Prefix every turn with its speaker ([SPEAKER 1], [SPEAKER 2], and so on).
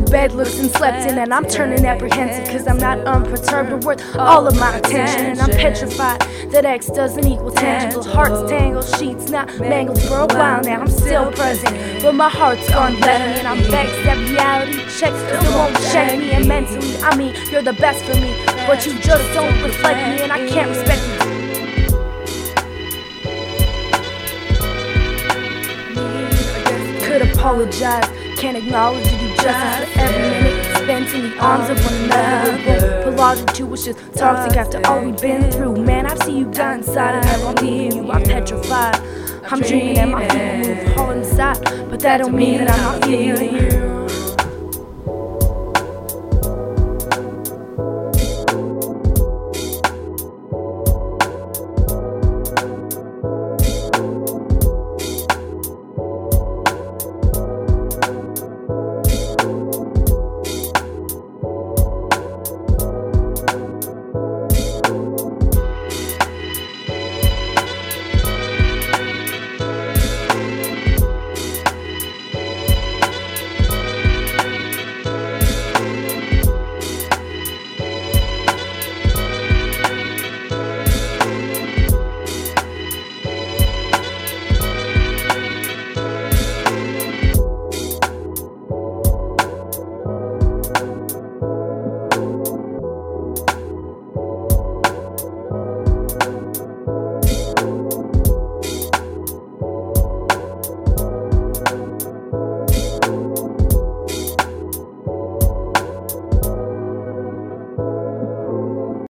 [SPEAKER 1] bed looks and slept in, and I'm turning apprehensive because I'm not unperturbed or worth all of my attention. And I'm petrified that X doesn't equal tangible. Hearts tangled, sheets not mangled for a while now. I'm still present, but my heart's gone left and I'm vexed that reality checks still won't check me. And mentally, I mean, you're the best for me, but you just don't reflect me, and I can't respect you. Could apologize, can't acknowledge you justice for every minute spent in the arms of one another. Put to it's just toxic after all we've been through. Man, I've seen you die inside, and never leaving you. I'm petrified. I'm dreaming and my feet move all inside, but that don't mean that I'm not feeling you.